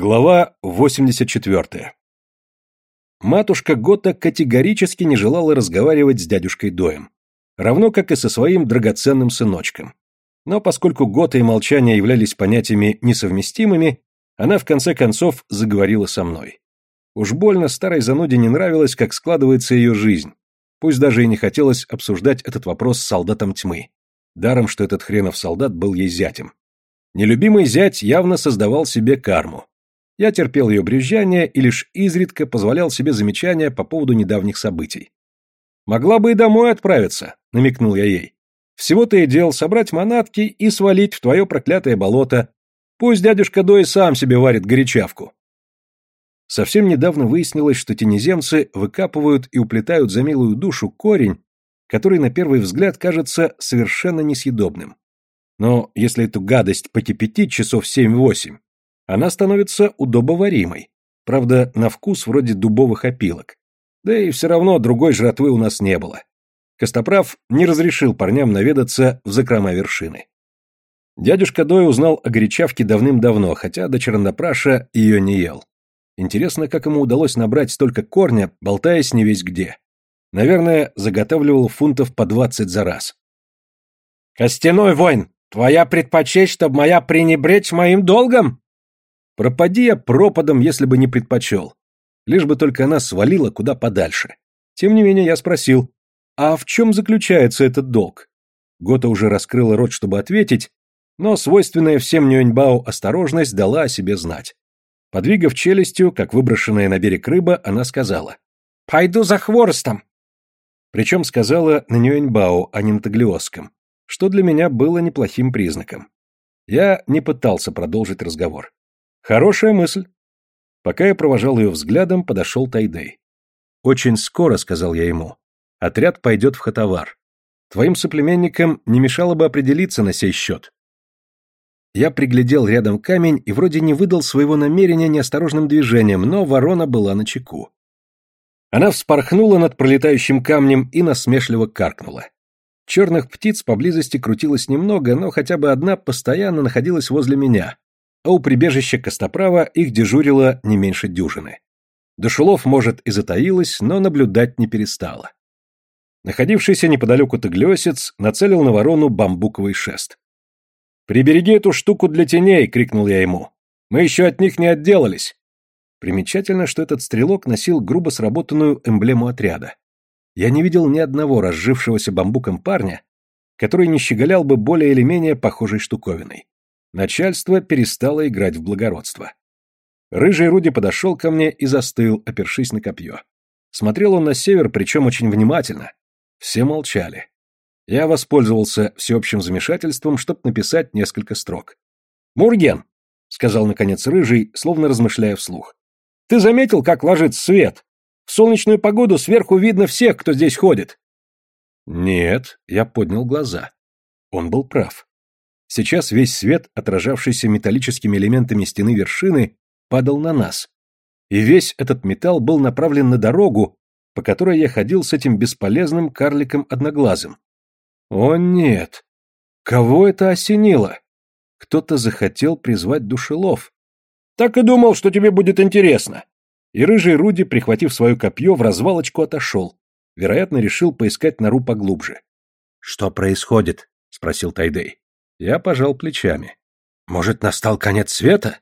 Глава 84. Матушка Гота категорически не желала разговаривать с дядюшкой Доем, равно как и со своим драгоценным сыночком. Но поскольку Гота и молчание являлись понятиями несовместимыми, она в конце концов заговорила со мной. Уж больно старой зануде не нравилось, как складывается ее жизнь, пусть даже и не хотелось обсуждать этот вопрос с солдатом тьмы, даром, что этот хренов солдат был ей зятем. Нелюбимый зять явно создавал себе карму, я терпел ее брюзжание и лишь изредка позволял себе замечания по поводу недавних событий. «Могла бы и домой отправиться», — намекнул я ей. «Всего-то и дел собрать манатки и свалить в твое проклятое болото. Пусть дядюшка Дой сам себе варит горячавку». Совсем недавно выяснилось, что тенеземцы выкапывают и уплетают за милую душу корень, который на первый взгляд кажется совершенно несъедобным. Но если эту гадость покипятить часов семь-восемь, она становится удобоваримой. Правда, на вкус вроде дубовых опилок. Да и все равно другой жратвы у нас не было. Костоправ не разрешил парням наведаться в закрома вершины. Дядюшка Дой узнал о горячавке давным-давно, хотя до Черандапраша ее не ел. Интересно, как ему удалось набрать столько корня, болтаясь не весь где. Наверное, заготавливал фунтов по двадцать за раз. «Костяной воин, твоя предпочесть, чтоб моя пренебречь моим долгом?» Пропади я пропадом, если бы не предпочел. Лишь бы только она свалила куда подальше. Тем не менее я спросил, а в чем заключается этот долг? Гота уже раскрыла рот, чтобы ответить, но свойственная всем Нюэньбао осторожность дала о себе знать. Подвигав челюстью, как выброшенная на берег рыба, она сказала «Пойду за хворостом». Причем сказала на Нюэньбао, а не на Таглиосском, что для меня было неплохим признаком. Я не пытался продолжить разговор. Хорошая мысль. Пока я провожал ее взглядом, подошел Тайдей. Очень скоро, сказал я ему, отряд пойдет в Хатавар. Твоим соплеменникам не мешало бы определиться на сей счет. Я приглядел рядом камень и вроде не выдал своего намерения неосторожным движением, но ворона была на чеку. Она вспорхнула над пролетающим камнем и насмешливо каркнула. Черных птиц поблизости крутилось немного, но хотя бы одна постоянно находилась возле меня, а у прибежища Костоправа их дежурило не меньше дюжины. Душелов, может, и затаилась, но наблюдать не перестала. Находившийся неподалеку таглиосец нацелил на ворону бамбуковый шест. «Прибереги эту штуку для теней!» — крикнул я ему. «Мы еще от них не отделались!» Примечательно, что этот стрелок носил грубо сработанную эмблему отряда. Я не видел ни одного разжившегося бамбуком парня, который не щеголял бы более или менее похожей штуковиной. Начальство перестало играть в благородство. Рыжий Руди подошел ко мне и застыл, опершись на копье. Смотрел он на север, причем очень внимательно. Все молчали. Я воспользовался всеобщим замешательством, чтобы написать несколько строк. «Мурген», — сказал наконец Рыжий, словно размышляя вслух, — «ты заметил, как ложится свет? В солнечную погоду сверху видно всех, кто здесь ходит». «Нет», — я поднял глаза. Он был прав. Сейчас весь свет, отражавшийся металлическими элементами стены вершины, падал на нас. И весь этот металл был направлен на дорогу, по которой я ходил с этим бесполезным карликом одноглазым. О нет! Кого это осенило? Кто-то захотел призвать душелов. Так и думал, что тебе будет интересно. И рыжий Руди, прихватив свое копье, в развалочку отошел. Вероятно, решил поискать нору поглубже. — Что происходит? — спросил Тайдей. Я пожал плечами. Может, настал конец света?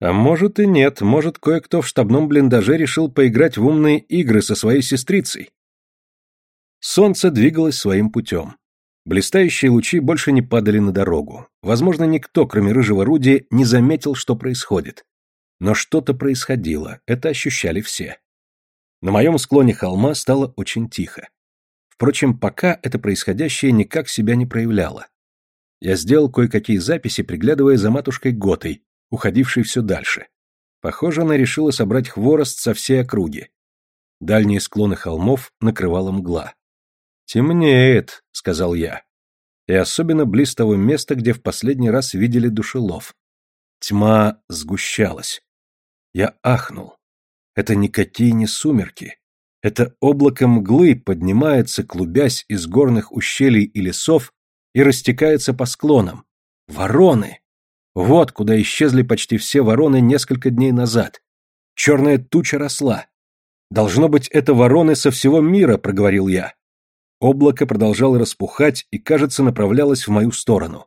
А может и нет, может, кое-кто в штабном блиндаже решил поиграть в умные игры со своей сестрицей. Солнце двигалось своим путем. Блистающие лучи больше не падали на дорогу. Возможно, никто, кроме рыжего Руди, не заметил, что происходит. Но что-то происходило, это ощущали все. На моем склоне холма стало очень тихо. Впрочем, пока это происходящее никак себя не проявляло. Я сделал кое-какие записи, приглядывая за матушкой Готой, уходившей все дальше. Похоже, она решила собрать хворост со всей округи. Дальние склоны холмов накрывала мгла. «Темнеет», — сказал я. И особенно близ того места, где в последний раз видели душелов. Тьма сгущалась. Я ахнул. Это никакие не сумерки. Это облако мглы поднимается, клубясь из горных ущелий и лесов, и растекается по склонам. Вороны! Вот куда исчезли почти все вороны несколько дней назад. Черная туча росла. «Должно быть, это вороны со всего мира», — проговорил я. Облако продолжало распухать и, кажется, направлялось в мою сторону.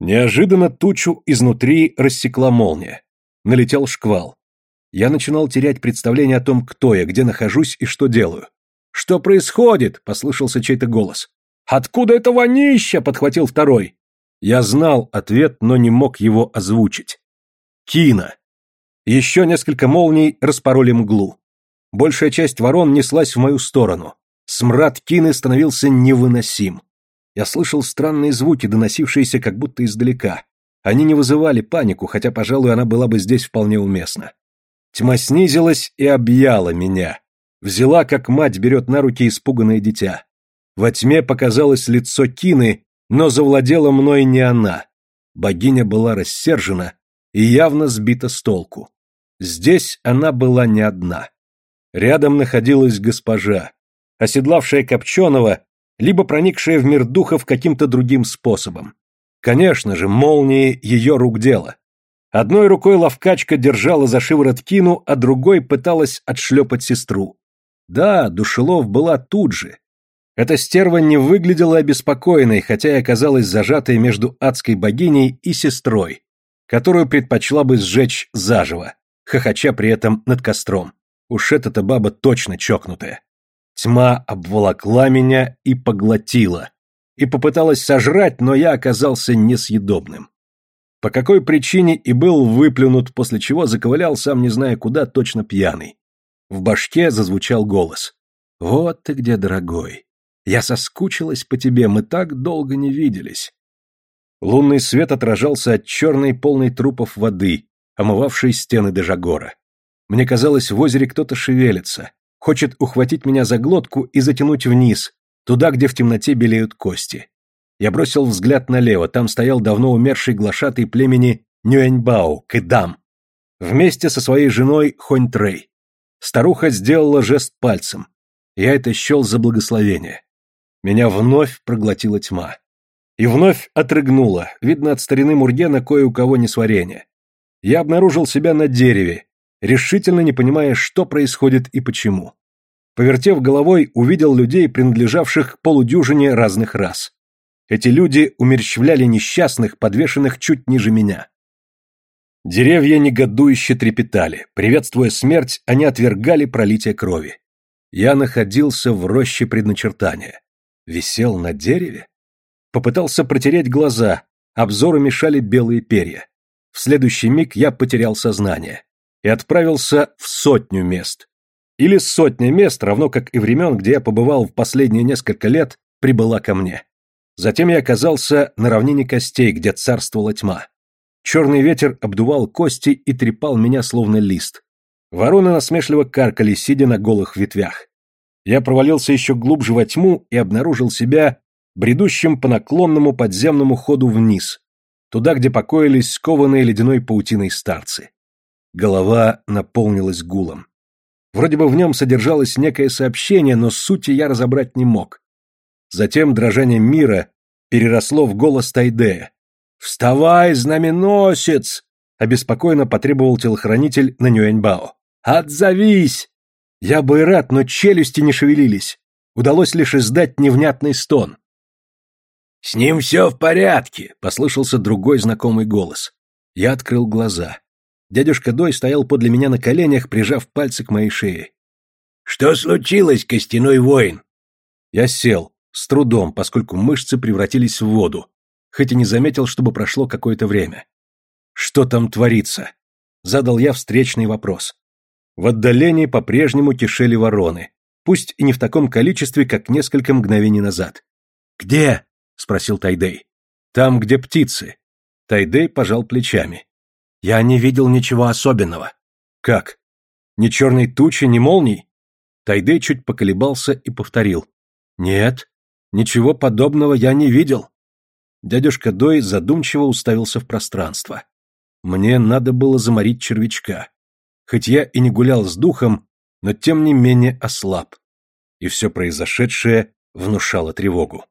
Неожиданно тучу изнутри рассекла молния. Налетел шквал. Я начинал терять представление о том, кто я, где нахожусь и что делаю. «Что происходит?» — послышался чей-то голос. «Откуда это вонища?» — подхватил второй. Я знал ответ, но не мог его озвучить. Кина. Еще несколько молний распороли мглу. Большая часть ворон неслась в мою сторону. Смрад Кины становился невыносим. Я слышал странные звуки, доносившиеся как будто издалека. Они не вызывали панику, хотя, пожалуй, она была бы здесь вполне уместна. Тьма снизилась и объяла меня. Взяла, как мать берет на руки испуганное дитя. Во тьме показалось лицо Кины, но завладела мной не она. Богиня была рассержена и явно сбита с толку. Здесь она была не одна. Рядом находилась госпожа, оседлавшая Копченого, либо проникшая в мир духов каким-то другим способом. Конечно же, молнии ее рук дело. Одной рукой ловкачка держала за шиворот Кину, а другой пыталась отшлепать сестру. Да, Душелов была тут же. Эта стерва не выглядела обеспокоенной, хотя и оказалась зажатой между адской богиней и сестрой, которую предпочла бы сжечь заживо, хохоча при этом над костром. Уж эта-то баба точно чокнутая. Тьма обволокла меня и поглотила. И попыталась сожрать, но я оказался несъедобным. По какой причине и был выплюнут, после чего заковылял, сам не зная куда, точно пьяный. В башке зазвучал голос. «Вот ты где, дорогой. Я соскучилась по тебе, мы так долго не виделись». Лунный свет отражался от черной полной трупов воды, омывавшей стены Дежагора. Мне казалось, в озере кто-то шевелится, хочет ухватить меня за глотку и затянуть вниз, туда, где в темноте белеют кости. Я бросил взгляд налево, там стоял давно умерший глашатый племени Нюэньбао, Кэдам, вместе со своей женой Хонь Трей. Старуха сделала жест пальцем. Я это счел за благословение. Меня вновь проглотила тьма. И вновь отрыгнула, видно от старины Мургена кое у кого несварение. Я обнаружил себя на дереве, решительно не понимая, что происходит и почему. Повертев головой, увидел людей, принадлежавших к полудюжине разных рас. Эти люди умерщвляли несчастных, подвешенных чуть ниже меня. Деревья негодующе трепетали, приветствуя смерть, они отвергали пролитие крови. Я находился в роще предначертания. Висел на дереве? Попытался протереть глаза, обзору мешали белые перья. В следующий миг я потерял сознание и отправился в сотню мест. Или сотня мест, равно как и времен, где я побывал в последние несколько лет, прибыла ко мне. Затем я оказался на равнине костей, где царствовала тьма. Черный ветер обдувал кости и трепал меня словно лист. Вороны насмешливо каркали, сидя на голых ветвях. Я провалился еще глубже во тьму и обнаружил себя бредущим по наклонному подземному ходу вниз, туда, где покоились скованные ледяной паутиной старцы. Голова наполнилась гулом. Вроде бы в нем содержалось некое сообщение, но сути я разобрать не мог. Затем дрожание мира переросло в голос Тайдея. «Вставай, знаменосец!» — обеспокоенно потребовал телохранитель на Нюэньбао. «Отзовись!» Я бы и рад, но челюсти не шевелились. Удалось лишь издать невнятный стон. «С ним все в порядке», — послышался другой знакомый голос. Я открыл глаза. Дядюшка Дой стоял подле меня на коленях, прижав пальцы к моей шее. «Что случилось, костяной воин?» Я сел, с трудом, поскольку мышцы превратились в воду, хоть и не заметил, чтобы прошло какое-то время. «Что там творится?» — задал я встречный вопрос. В отдалении по-прежнему кишели вороны, пусть и не в таком количестве, как несколько мгновений назад. «Где?» — спросил Тайдей. «Там, где птицы». Тайдей пожал плечами. Я не видел ничего особенного. Как? Ни черной тучи, ни молний? Тайдей чуть поколебался и повторил. Нет, ничего подобного я не видел. Дядюшка Дой задумчиво уставился в пространство. Мне надо было заморить червячка. Хоть я и не гулял с духом, но тем не менее ослаб. И все произошедшее внушало тревогу.